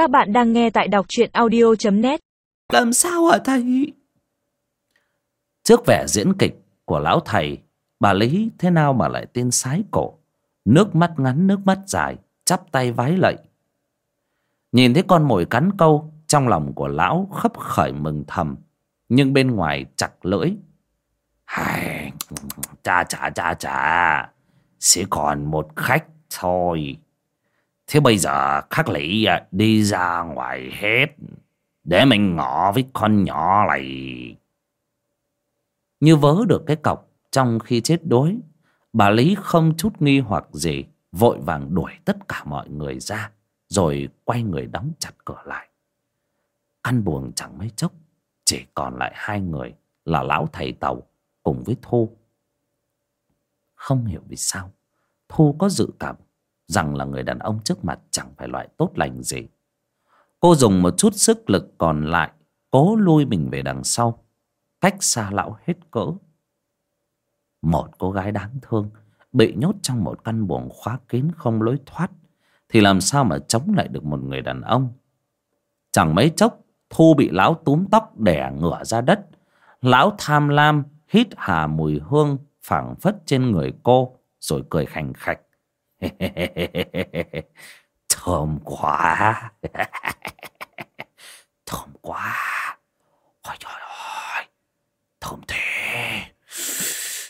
Các bạn đang nghe tại đọc truyện audio.net Làm sao hả thầy? Trước vẻ diễn kịch của lão thầy, bà Lý thế nào mà lại tin sái cổ. Nước mắt ngắn nước mắt dài, chắp tay vái lạy. Nhìn thấy con mồi cắn câu, trong lòng của lão khấp khởi mừng thầm. Nhưng bên ngoài chặt lưỡi. Hài, cha cha cha cha, sẽ còn một khách thôi. Thế bây giờ khắc lý à, đi ra ngoài hết, Để mình ngỏ với con nhỏ này. Như vớ được cái cọc trong khi chết đuối, Bà Lý không chút nghi hoặc gì, Vội vàng đuổi tất cả mọi người ra, Rồi quay người đóng chặt cửa lại. Căn buồng chẳng mấy chốc, Chỉ còn lại hai người Là lão thầy tàu cùng với Thu. Không hiểu vì sao, Thu có dự cảm rằng là người đàn ông trước mặt chẳng phải loại tốt lành gì. Cô dùng một chút sức lực còn lại, cố lui mình về đằng sau, cách xa lão hết cỡ. Một cô gái đáng thương, bị nhốt trong một căn buồng khóa kín không lối thoát, thì làm sao mà chống lại được một người đàn ông. Chẳng mấy chốc, Thu bị lão túm tóc đẻ ngửa ra đất. Lão tham lam, hít hà mùi hương phảng phất trên người cô, rồi cười khành khạch. thơm quá. Thơm quá. Ôi trời ơi thơm thế.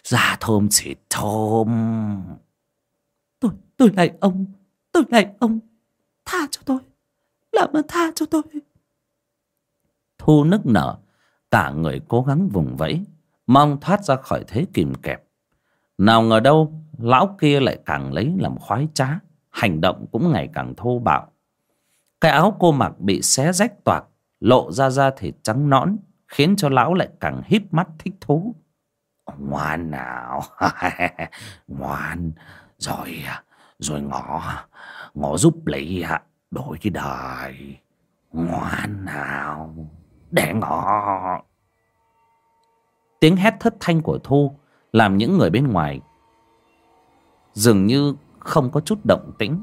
Da thơm chỉ thơm. Tôi tôi lại ông tôi lại ông tha cho tôi. Làm ơn tha cho tôi. Thu nức nở cả người cố gắng vùng vẫy mong thoát ra khỏi thế kìm kẹp nào ngờ đâu, lão kia lại càng lấy làm khoái trá, hành động cũng ngày càng thô bạo. Cái áo cô mặc bị xé rách toạc, lộ ra da thịt trắng nõn, khiến cho lão lại càng híp mắt thích thú. Ngoan nào, ngoan, rồi rồi ngõ ngõ giúp lấy đổi cái đời. Ngoan nào, để ngõ tiếng hét thất thanh của thu làm những người bên ngoài. Dường như không có chút động tĩnh.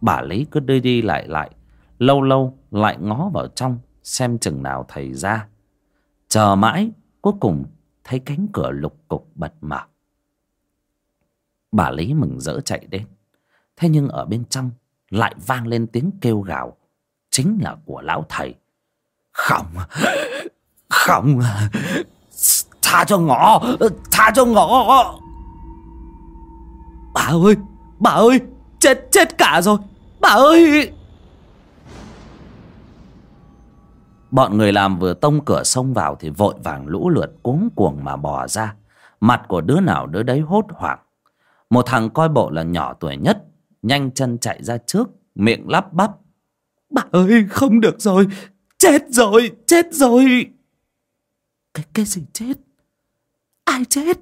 Bà lý cứ đi đi lại lại, lâu lâu lại ngó vào trong, xem chừng nào thầy ra. Chờ mãi, cuối cùng thấy cánh cửa lục cục bật mở. Bà lý mừng rỡ chạy đến. Thế nhưng ở bên trong lại vang lên tiếng kêu gào, chính là của lão thầy. Không không tha cho ngõ ờ, tha cho ngõ ờ. Bà ơi, bà ơi, chết chết cả rồi, bà ơi. Bọn người làm vừa tông cửa xông vào thì vội vàng lũ lượt cuống cuồng mà bò ra. Mặt của đứa nào đứa đấy hốt hoảng. Một thằng coi bộ là nhỏ tuổi nhất, nhanh chân chạy ra trước, miệng lắp bắp. Bà ơi, không được rồi, chết rồi, chết rồi. Cái, cái gì chết? Ai chết?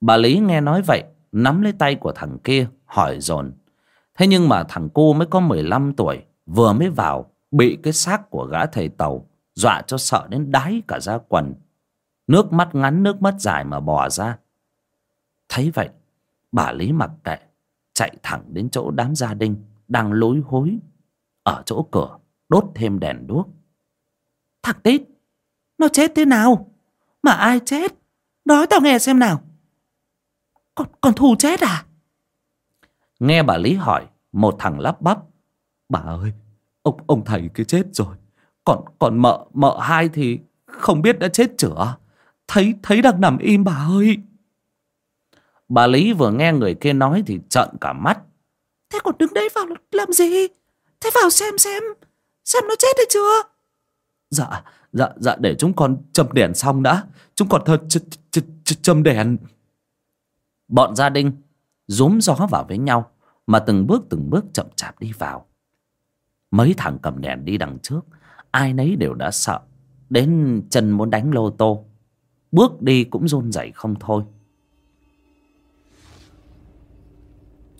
Bà Lý nghe nói vậy nắm lấy tay của thằng kia hỏi dồn. Thế nhưng mà thằng cô mới có mười lăm tuổi vừa mới vào bị cái xác của gã thầy tàu dọa cho sợ đến đáy cả da quần. Nước mắt ngắn nước mắt dài mà bò ra. Thấy vậy bà lý mặc kệ chạy thẳng đến chỗ đám gia đình đang lối hối ở chỗ cửa đốt thêm đèn đuốc. Thằng tít nó chết thế nào? Mà ai chết nói tao nghe xem nào con, con Thu chết à? Nghe bà Lý hỏi, một thằng lắp bắp. Bà ơi, ông ông thầy kia chết rồi. Còn còn mợ mợ hai thì không biết đã chết chữa. Thấy thấy đang nằm im bà ơi. Bà Lý vừa nghe người kia nói thì trợn cả mắt. Thế còn đứng đấy vào làm gì? Thế vào xem xem, xem nó chết hay chưa? Dạ, dạ, dạ để chúng con châm đèn xong đã. Chúng con thật ch ch ch châm đèn. Bọn gia đình rúm gió vào với nhau mà từng bước từng bước chậm chạp đi vào. Mấy thằng cầm đèn đi đằng trước, ai nấy đều đã sợ, đến chân muốn đánh lô tô. Bước đi cũng run rẩy không thôi.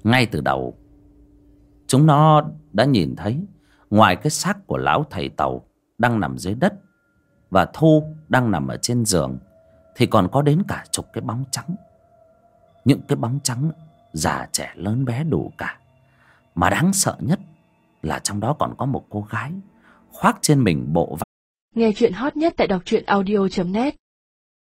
Ngay từ đầu, chúng nó đã nhìn thấy ngoài cái xác của lão thầy tàu đang nằm dưới đất và Thu đang nằm ở trên giường, thì còn có đến cả chục cái bóng trắng. Những cái bóng trắng già trẻ lớn bé đủ cả. Mà đáng sợ nhất là trong đó còn có một cô gái khoác trên mình bộ Nghe chuyện hot nhất tại đọc truyện audio.net